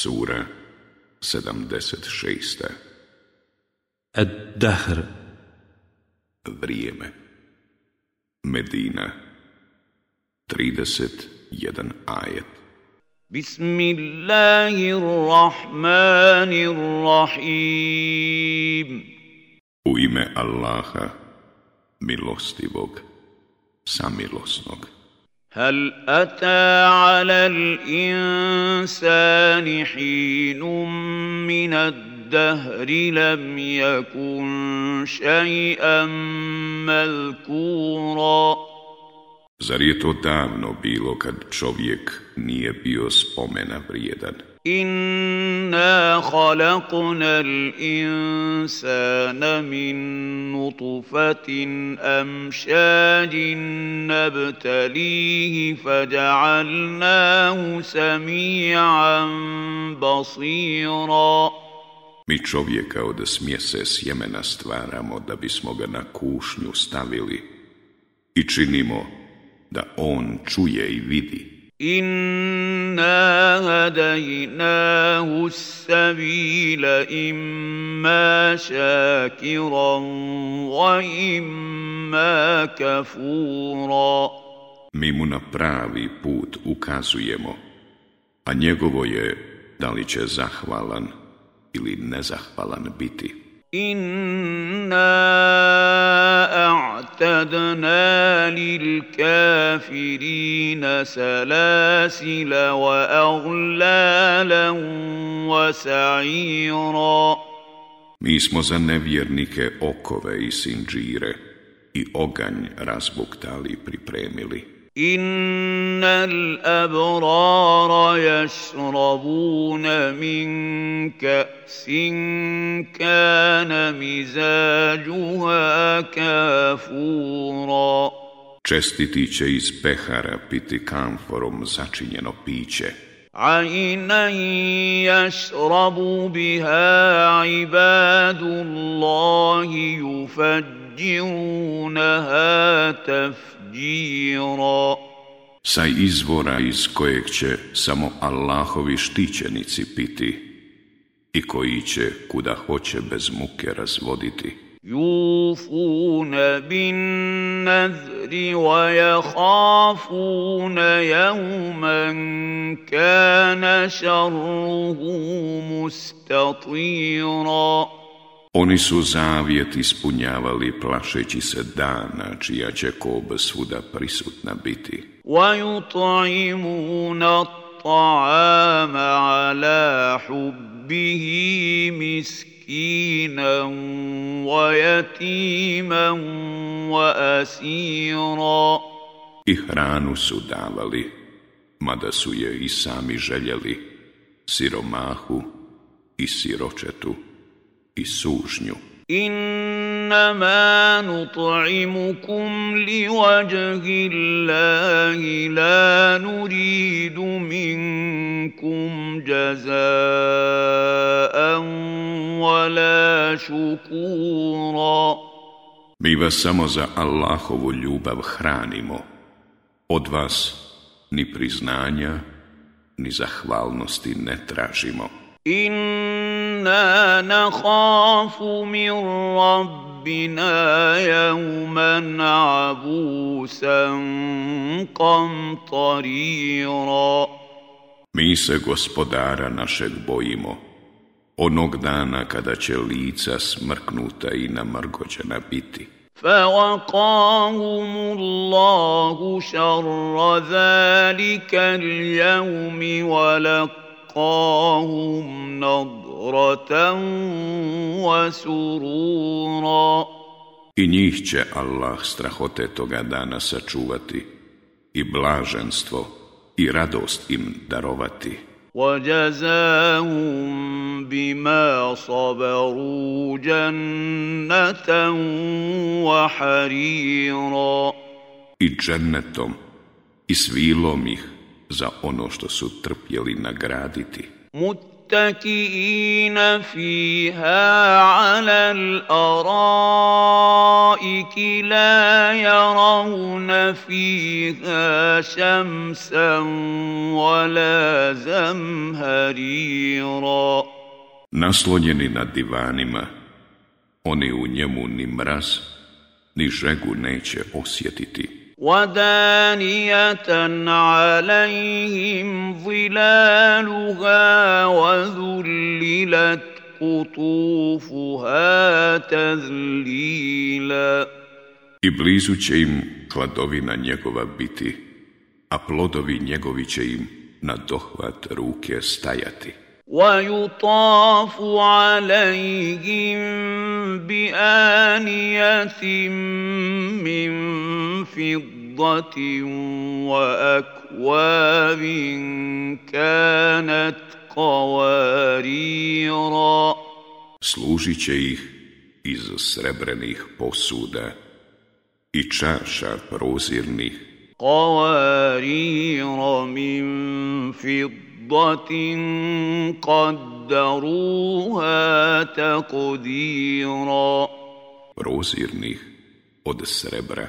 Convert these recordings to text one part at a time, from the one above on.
Sura 76. Ad-Dahr. Vrijeme. Medina. 31 ajet. Bismillahirrahmanirrahim. U ime Allaha, milostivog, samilosnog. هل أتى على الإنسان حين من الدهر لم يكن شيئا مذكورا Zar je to davno bilo kad čovjek nije bio spomena vrijedan? إنا خلقنا الإنسان من نطفة أمشاج نبتليه فجعلناه سميعا بصيرا Mi čovjeka od smjese sjemena stvaramo da bismo ga na kušnju stavili i činimo da on čuje i vidi. إنا هديناه السبيل إما شاكرا وإما كفورا Mi mu na pravi put ukazujemo, a njegovo je da li će zahvalan ili nezahvalan biti. إنا أعتدنا للكافرين سلاسل وأغلالا وسعيرا Mi smo za nevjernike okove i sinđire i oganj razbuktali i pripremili. إن الأبرار يشربون من كأس كان مزاجها كافورا Čestiti će iz pehara piti kamforom začinjeno piće. عينا يشرب بها عباد الله يفجرونها تفجيرا Sa izvora iz kojeg će samo Allahovi štićenici piti i koji će kuda hoće bez muke razvoditi. يوفون بالنذر ويخافون يوما كان شره مستطيرا Oni su zavjet ispunjavali plašeći se dana čija će kob svuda prisutna biti. ويطعمون الطعام على حبه مسكينا ويتيما واسيرا I hranu su davali, mada su je i sami željeli, siromahu i siročetu i sužnju. Innama nut'imukum li wajhi Allahi la nuridu minkum jazaan wala shukura. Mi vas samo za Allahovu ljubav hranimo. Od vas ni priznanja, ni zahvalnosti ne tražimo. Innama أنا نخاف من ربنا يوما عبوسا قمطريرا Mi se gospodara našeg bojimo, onog dana kada će lica smrknuta i namrgođena biti. فوقاهم الله شر ذلك اليوم ولقاهم نضرة وسرورا I njih će Allah strahote toga dana sačuvati i blaženstvo i radost im darovati. وجزاهم بما صبروا جنة وحريرا I džennetom i svilom ih za ono što su trpjeli nagraditi. متكئين فيها على الارائك لا يرون فيها شمسا ولا زمهريرا Naslonjeni na divanima, oni u njemu ni mraz, ni žegu neće osjetiti. ودانية عليهم ظلالها وذللت قطوفها تذليلا I blizu će im hladovina njegova biti, a plodovi njegovi će im na dohvat ruke stajati. ويطاف عليهم بآنية من فضة وأكواب كانت قواريرا Služit će ih iz srebrenih posuda i čaša prozirnih, قوارير من فضة قدروها تقديرا prozirnih od srebra,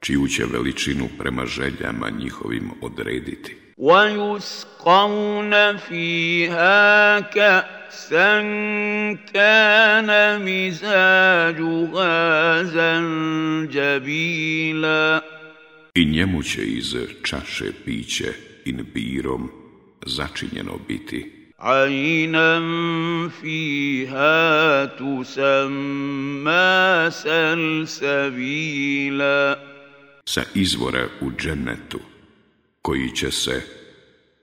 čiju će veličinu prema željama njihovim odrediti. ويسقون فيها كأسا كان مزاجها زنجبيلا I njemu će iz čaše piće in birom začinjeno biti. عينا فيها تسمى سلسبيلا sa izvora u džennetu, koji će se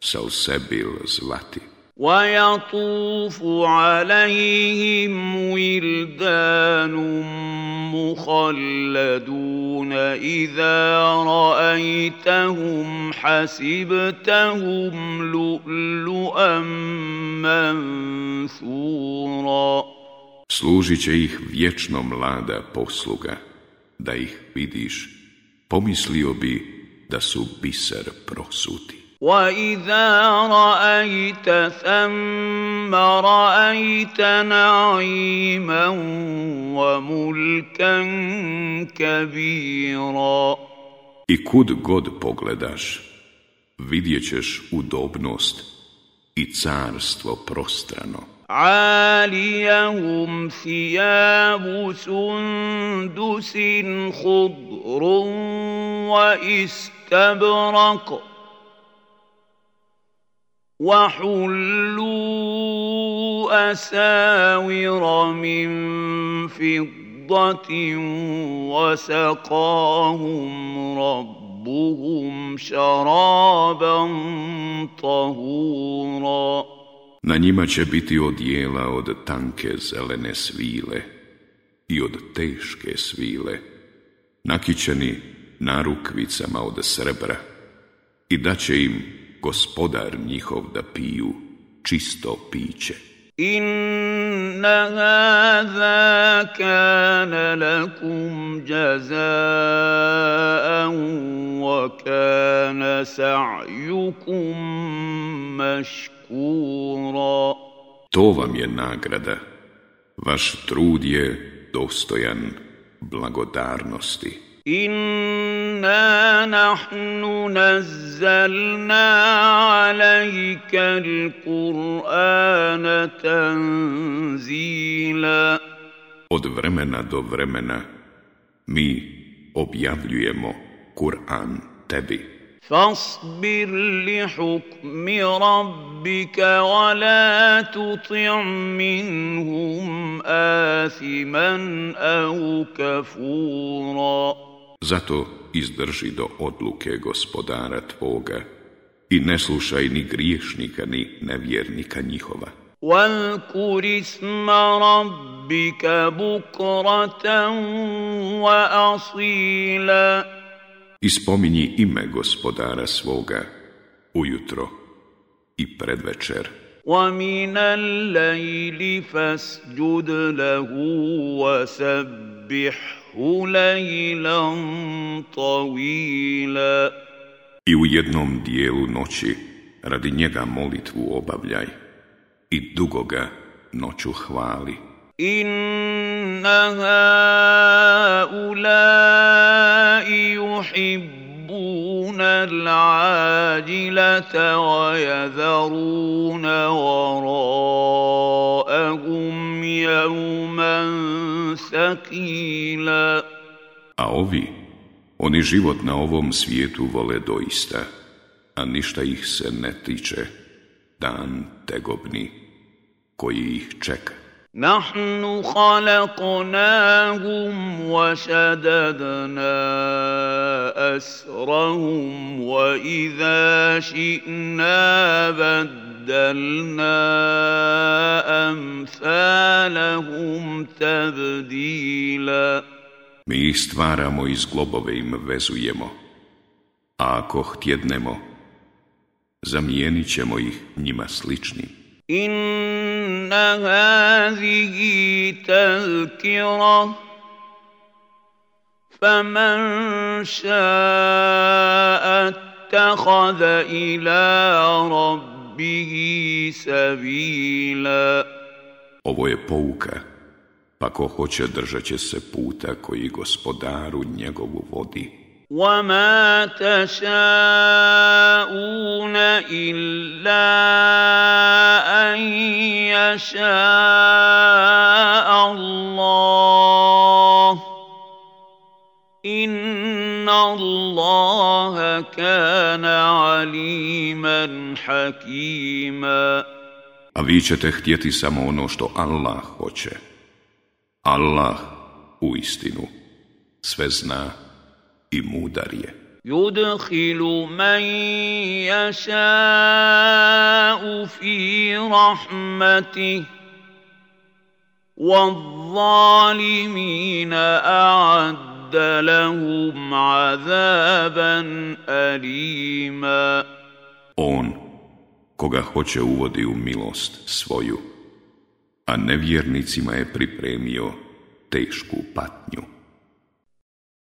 salsebil zvati. ويطوف عليهم ولدان مخلدون إذا رأيتهم حسبتهم لؤلؤا منثورا Služit će ih vječno mlada posluga, da ih vidiš, pomislio bi da su biser prosuti. وإذا رأيت ثم رأيت نعيما وملكا كبيرا I kud god pogledaš, vidjet ćeš udobnost i carstvo prostrano. عاليهم ثياب سندس خضر واستبرق وحلوا اساور من فضه وسقاهم ربهم شرابا طهورا Na njima će biti odijela od tanke zelene svile i od teške svile, nakićeni narukvicama od srebra i da će im gospodar njihov da piju čisto piće. Inna hadha kana lakum jazaan wa kana sa'yukum mashkura. To vam je nagrada. Vaš trud je dostojan blagodarnosti. إنا نحن نزلنا عليك القرآن تنزيلا Od vremena do vremena mi objavljujemo Kur'an tebi. فاصبر لحكم ربك ولا تطع منهم آثما أو كفورا Zato izdrži do odluke gospodara tvoga i ne slušaj ni griješnika ni nevjernika njihova. واذكر اسم ربك بكرة وأصيلا I spominji ime gospodara svoga ujutro i predvečer. ومن الليل فاسجد له وسبحه ليلا طويلا I u jednom dijelu noći radi njega molitvu obavljaj i dugo ga noću hvali. Inna haulai yuhibbuna al-ajilata wa yadharuna wara'ahum yawman sakila. A ovi, oni život na ovom svijetu vole doista, a ništa ih se ne tiče, dan tegobni koji ih čeka. نحن خلقناهم وشددنا أسرهم وإذا شئنا بدلنا أمثالهم تبديلا Mi ih stvaramo i zglobove im vezujemo. A ako htjednemo, zamijenit ćemo ih njima sličnim. Inna hazihi talkira Faman ša'a takhada ila rabbihi sabila Ovo je pouka pa ko hoće držat će se puta koji gospodaru njegovu vodi. وما تشاءون الا ان يشاء الله ان الله كان عليما حكيما A vi ćete htjeti samo ono što Allah hoće. Allah u istinu sve zna i mudar je. يدخل من يشاء في رحمته والظالمين أعد لهم عذابا أليما On, koga hoće uvodi u milost svoju, a nevjernicima je pripremio tešku patnju.